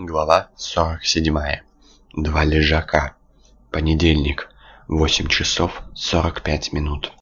Глава 47. Два лежака. Понедельник. 8 часов 45 минут.